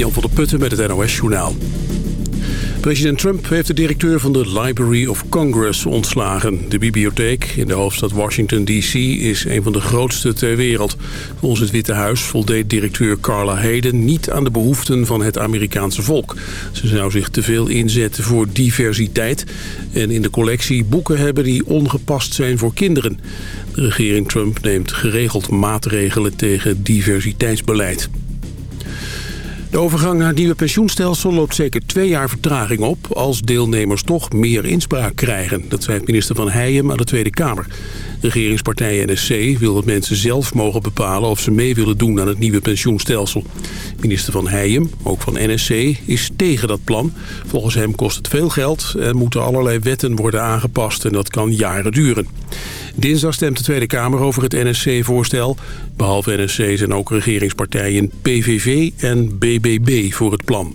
Jan van der Putten met het NOS Journaal. President Trump heeft de directeur van de Library of Congress ontslagen. De bibliotheek in de hoofdstad Washington D.C. is een van de grootste ter wereld. Volgens het Witte Huis voldeed directeur Carla Hayden niet aan de behoeften van het Amerikaanse volk. Ze zou zich te veel inzetten voor diversiteit en in de collectie boeken hebben die ongepast zijn voor kinderen. De regering Trump neemt geregeld maatregelen tegen diversiteitsbeleid. De overgang naar het nieuwe pensioenstelsel loopt zeker twee jaar vertraging op... als deelnemers toch meer inspraak krijgen. Dat zei minister Van Heijem aan de Tweede Kamer. Regeringspartij NSC wil dat mensen zelf mogen bepalen... of ze mee willen doen aan het nieuwe pensioenstelsel. Minister Van Heijem, ook van NSC, is tegen dat plan. Volgens hem kost het veel geld en moeten allerlei wetten worden aangepast... en dat kan jaren duren. Dinsdag stemt de Tweede Kamer over het NSC-voorstel. Behalve NSC zijn ook regeringspartijen PVV en BBB voor het plan.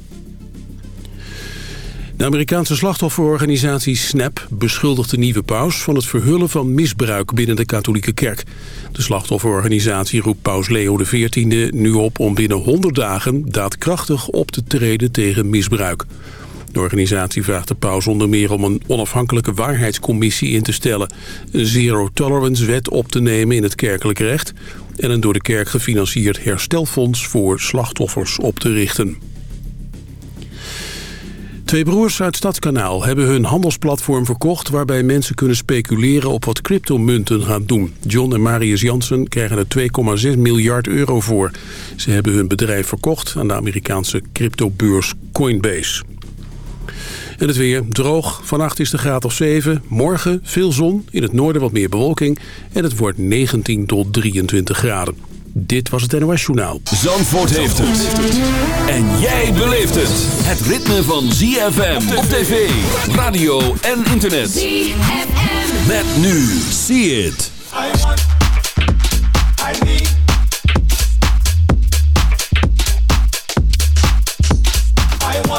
De Amerikaanse slachtofferorganisatie SNAP beschuldigt de nieuwe paus van het verhullen van misbruik binnen de katholieke kerk. De slachtofferorganisatie roept paus Leo XIV nu op om binnen 100 dagen daadkrachtig op te treden tegen misbruik. De organisatie vraagt de paus onder meer om een onafhankelijke waarheidscommissie in te stellen... een zero-tolerance-wet op te nemen in het kerkelijk recht... en een door de kerk gefinancierd herstelfonds voor slachtoffers op te richten. Twee broers uit Stadskanaal hebben hun handelsplatform verkocht... waarbij mensen kunnen speculeren op wat cryptomunten gaan doen. John en Marius Jansen krijgen er 2,6 miljard euro voor. Ze hebben hun bedrijf verkocht aan de Amerikaanse cryptobeurs Coinbase. En het weer droog. Vannacht is de graad of 7. Morgen veel zon. In het noorden wat meer bewolking. En het wordt 19 tot 23 graden. Dit was het NOS Journaal. Zandvoort heeft het. En jij beleeft het. Het ritme van ZFM op tv, radio en internet. ZFM. Met nu. See it. I want, I need.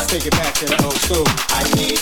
take it back to the old school. I need.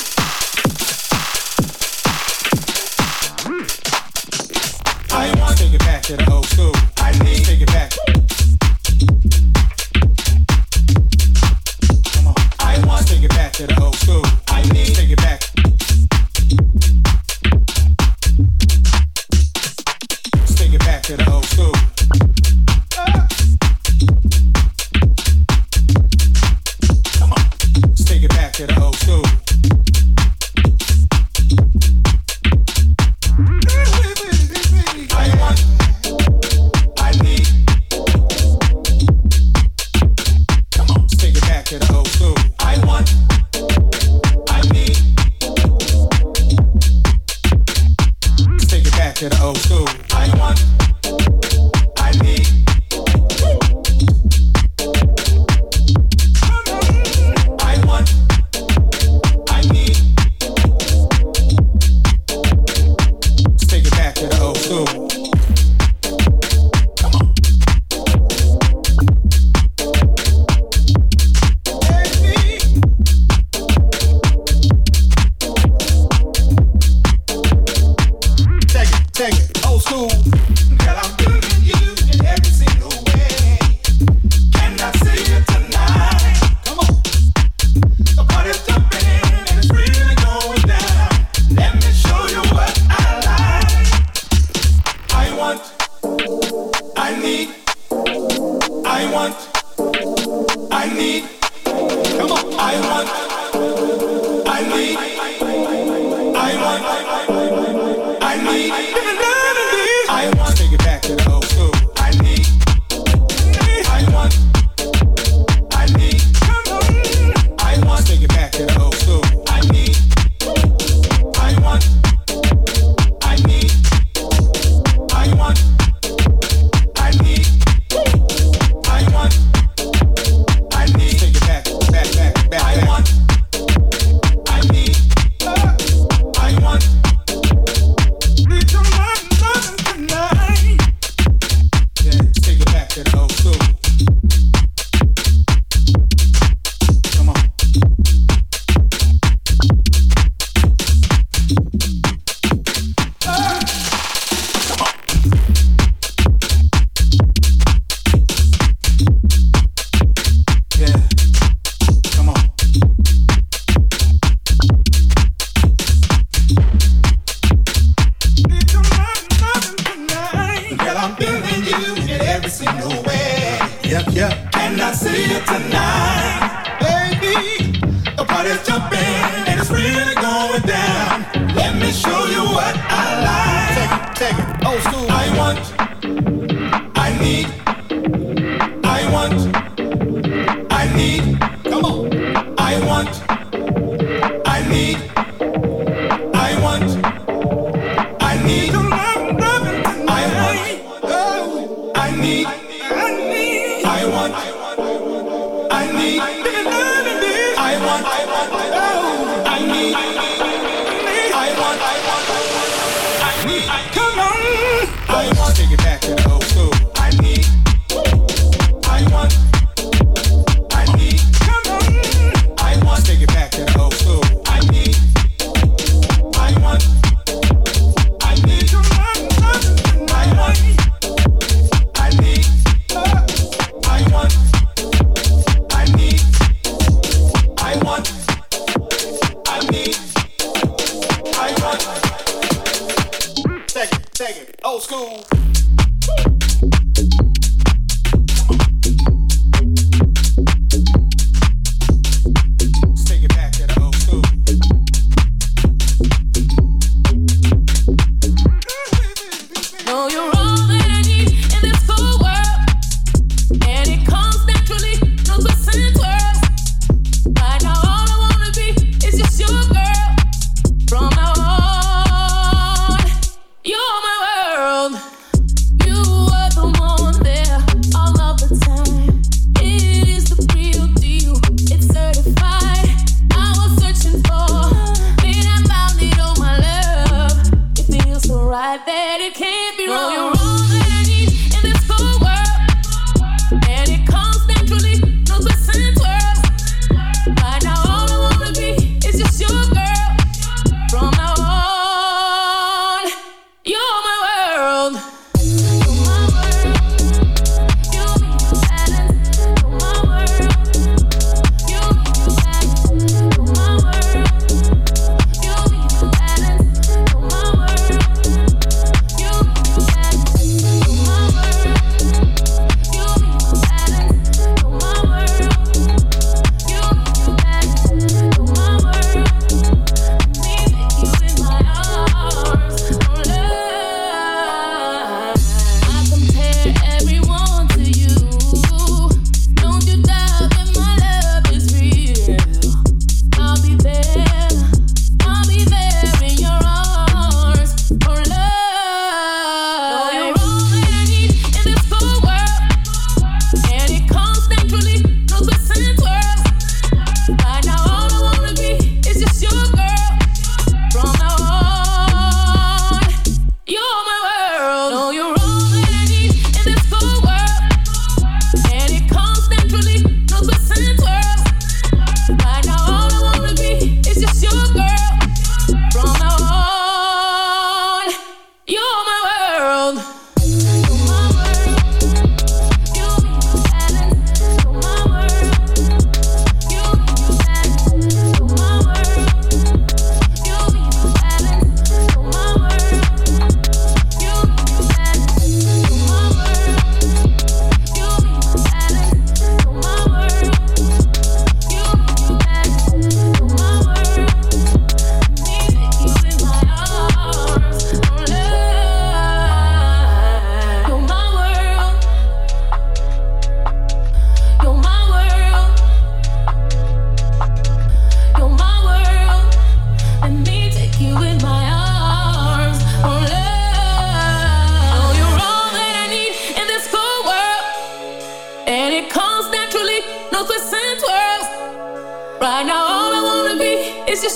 You're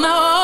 my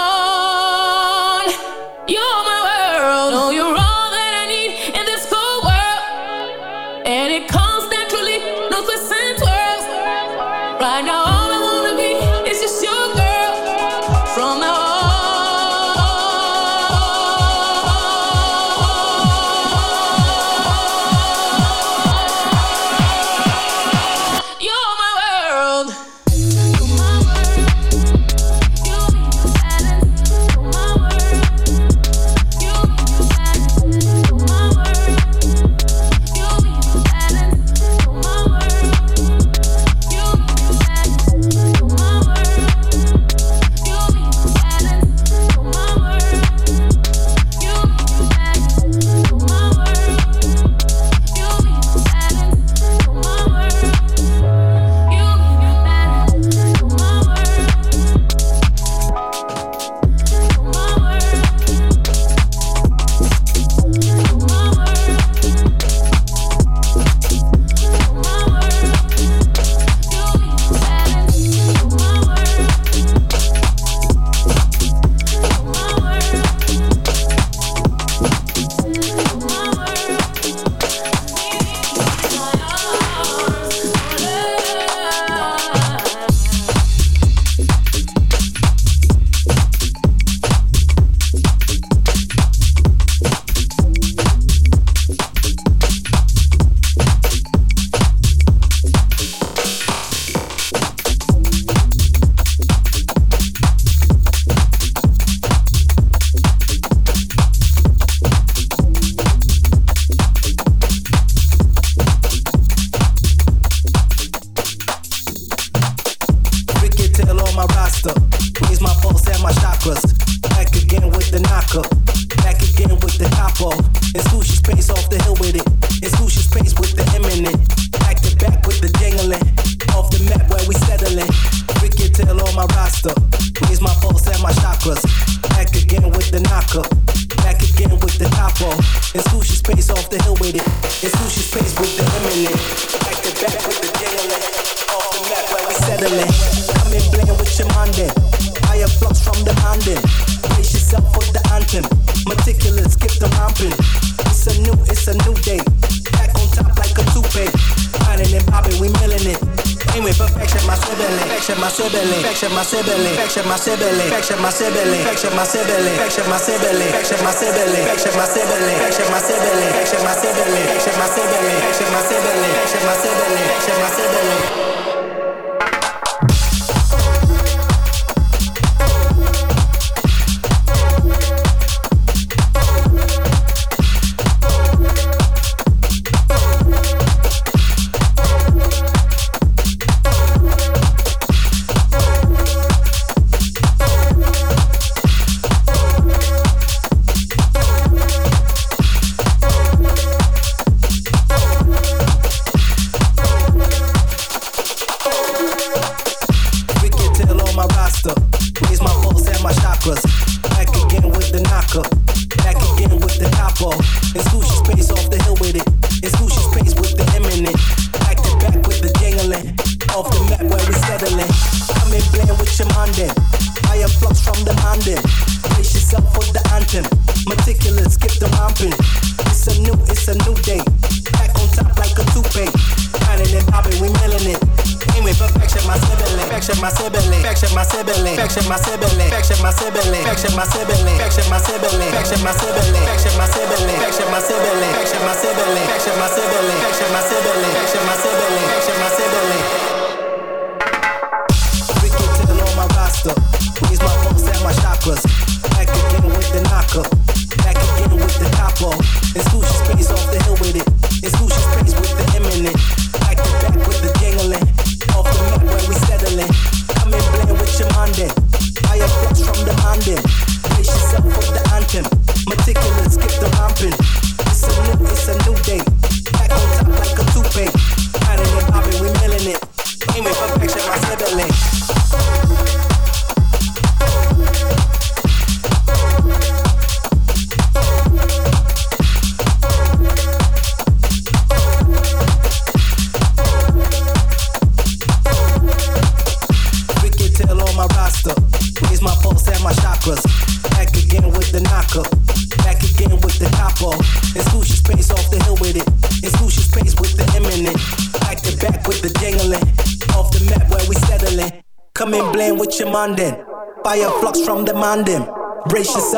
demanding.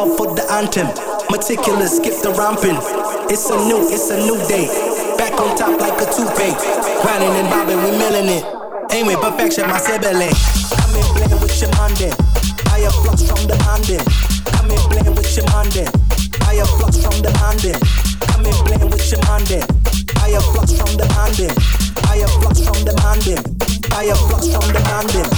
Brace for the anthem. Meticulous, skip the ramping. It's a new, it's a new day. Back on top like a toupee. Grinding and bobbing, we milling it. Aim with perfection, my sibling. Come in blend with your mandem. Fire flux from the demanding. Come in blend with your mandem. Fire flux from the demanding. Come in blend with your mandem. Fire flux from the demanding. Fire flux from the demanding. Fire flux from the demanding.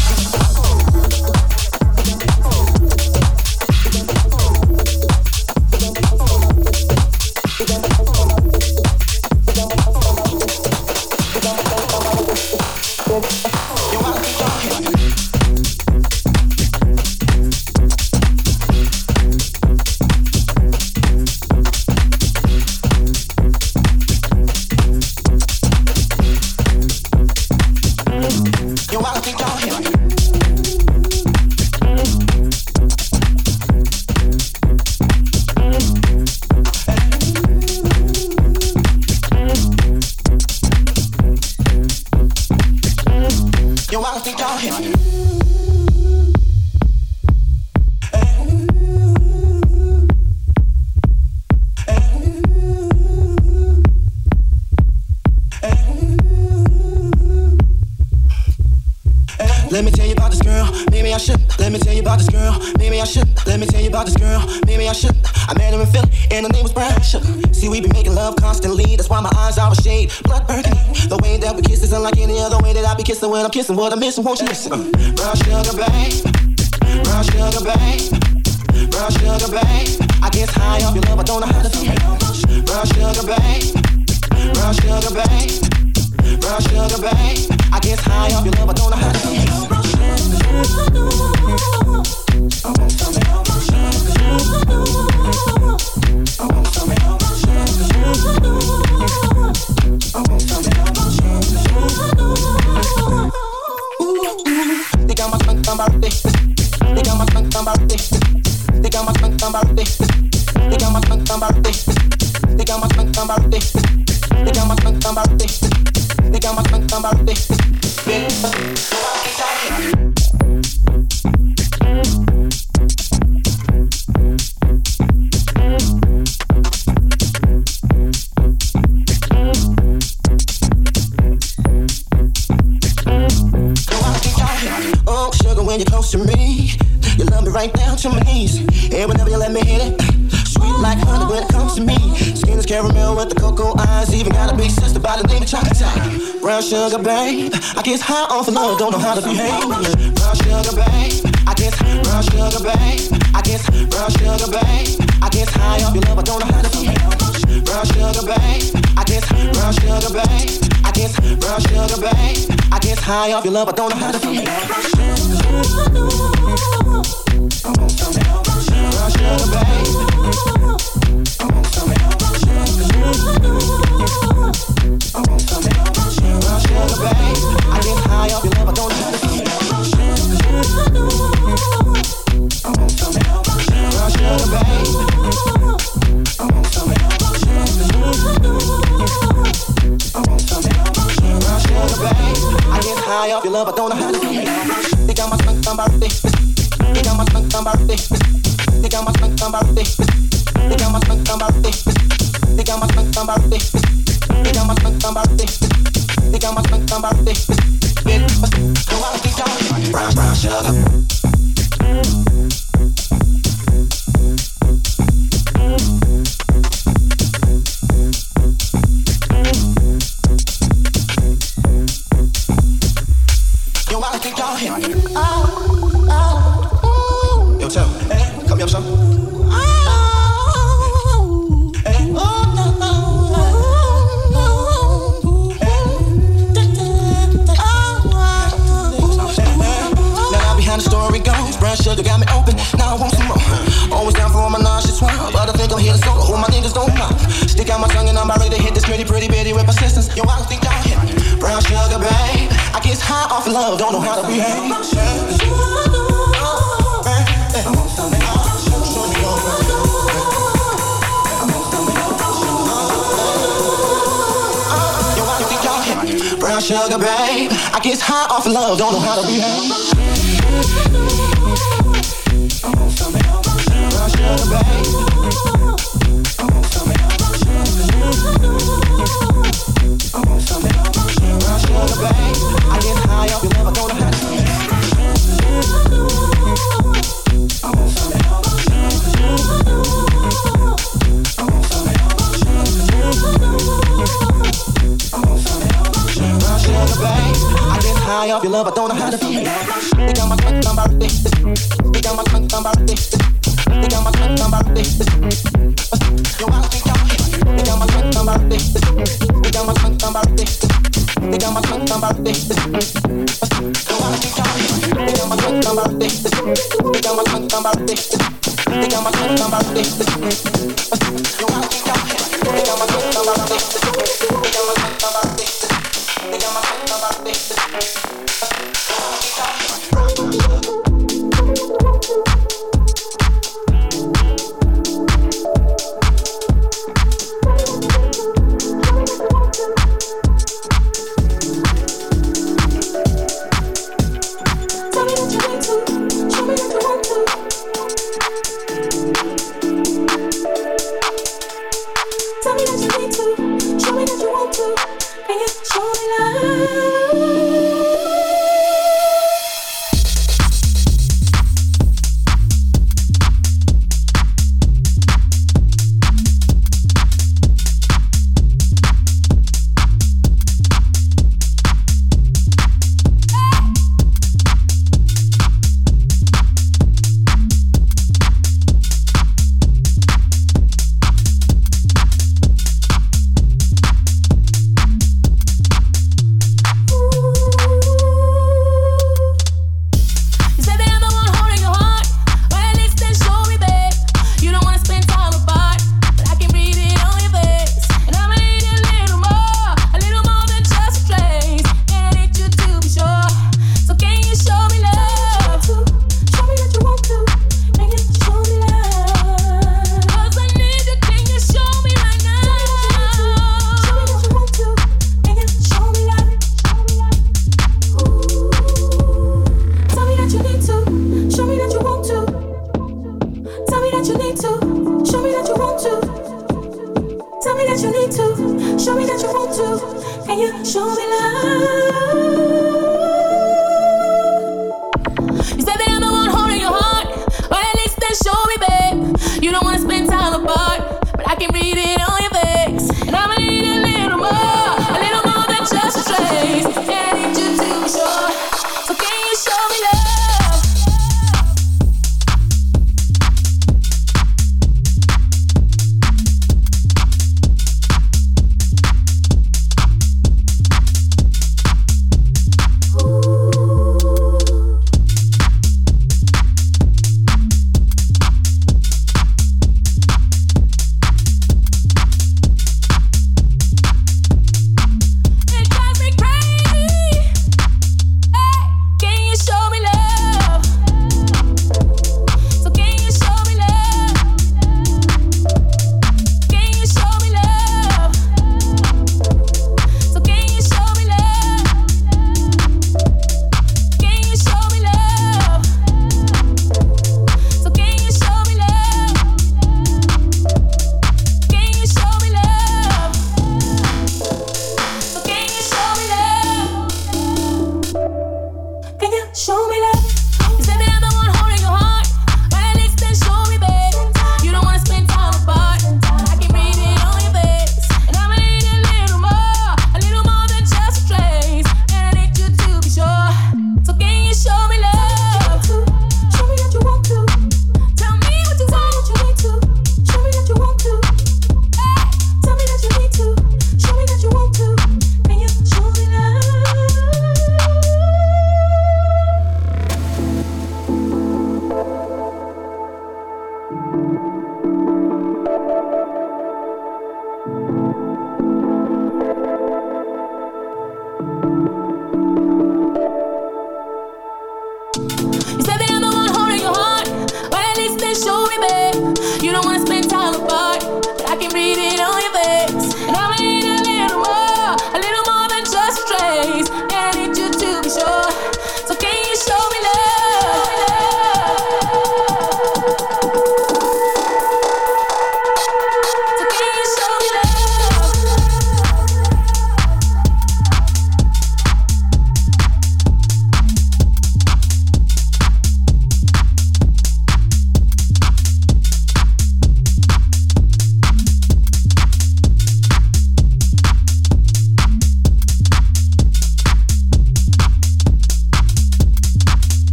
Kissing when I'm kissing what I'm missing, won't you listen? Uh, brown sugar, babe. Brown sugar, babe. Brown sugar, babe. I get high off your love, I don't know how to feel. Brown sugar, babe. Brown sugar, babe. Brown sugar, babe. I get high off your love, I don't know how to feel. sugar babe. I guess high off love, don't know how to behave. Brown sugar babe. I guess brown sugar babe. I guess brown sugar babe. I guess high off your love, I don't know how to behave. Brown sugar babe. I guess brown sugar babe. I guess brown sugar babe. I guess high off your love, I don't know how to behave. Sugar babe. Brown, brown sugar. always high off love, don't know how to be happy. my face.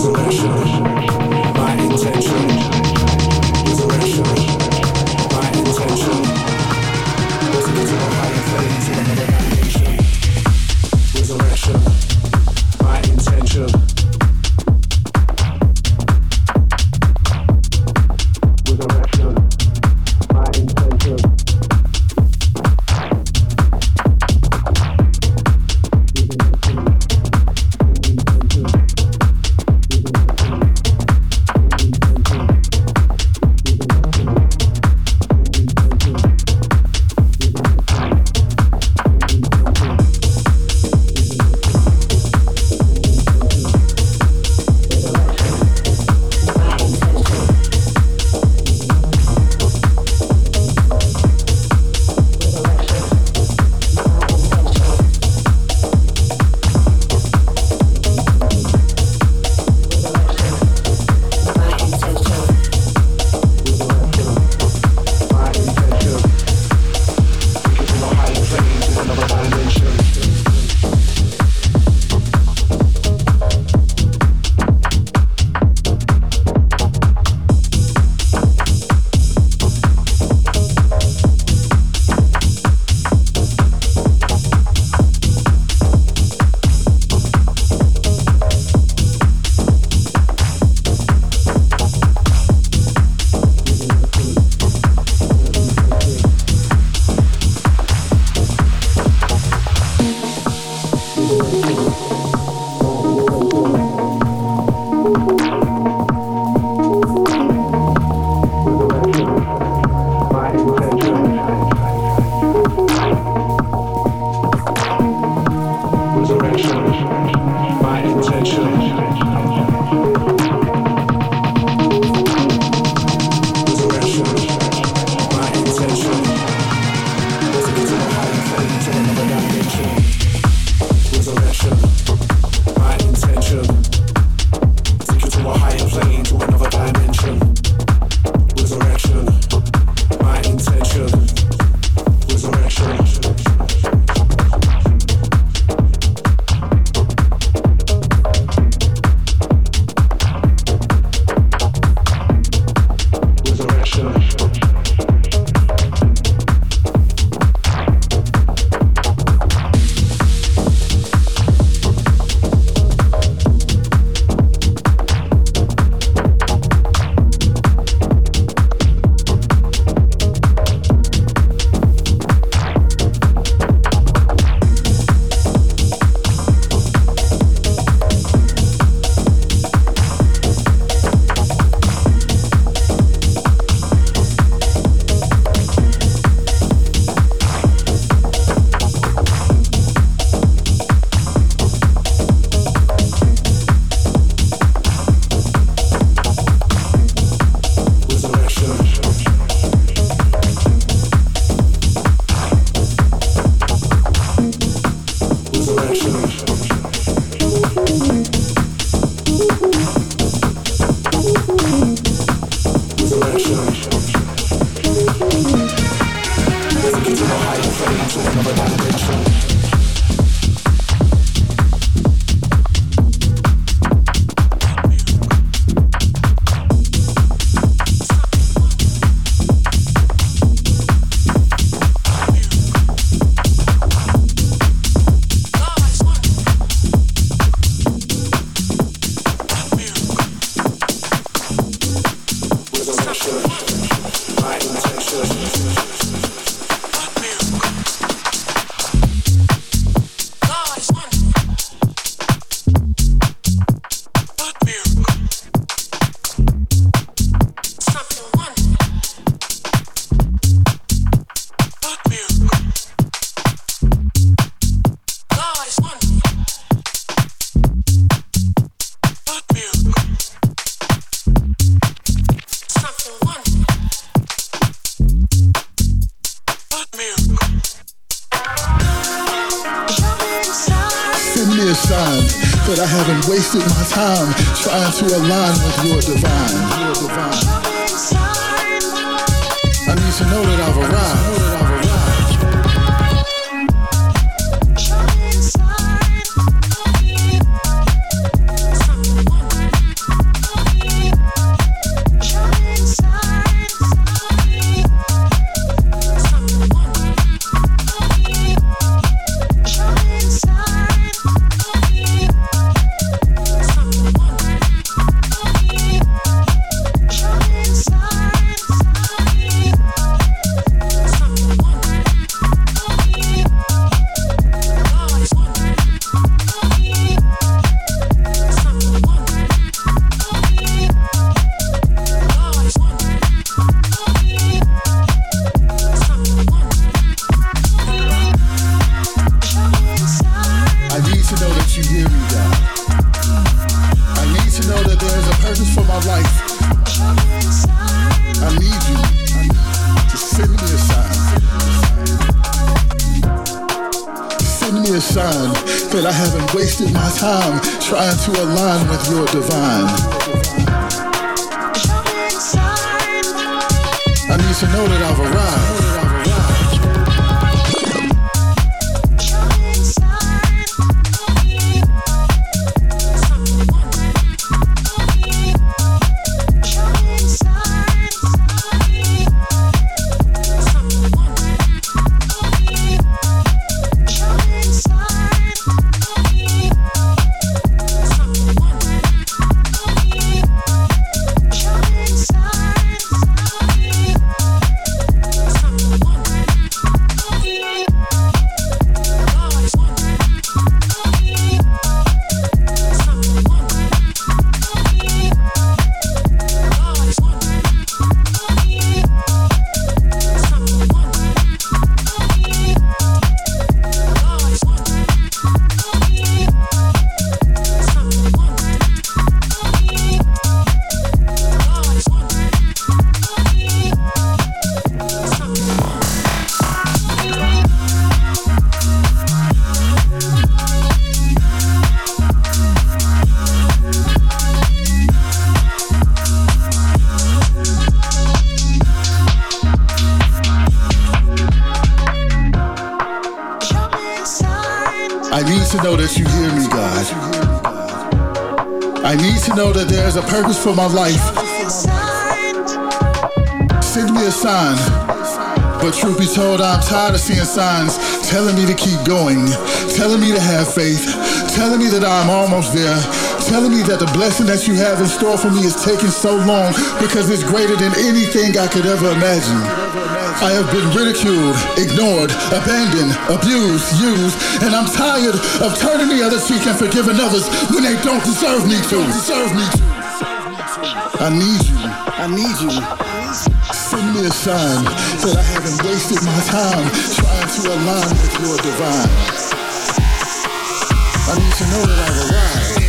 музыка решила. To know that there is a purpose for my life. I need you to send me a sign. Send me a sign that I haven't wasted my time trying to align with your divine. I need to know that I've arrived. Purpose for my life. Send me a sign. But truth be told, I'm tired of seeing signs telling me to keep going, telling me to have faith, telling me that I'm almost there, telling me that the blessing that you have in store for me is taking so long because it's greater than anything I could ever imagine. I have been ridiculed, ignored, abandoned, abused, used, and I'm tired of turning the other cheek and forgiving others when they don't deserve me to. Deserve me to. I need you. I need you. Send me a sign that I haven't wasted my time trying to align with your divine. I need to know that I've arrived.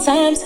sometimes.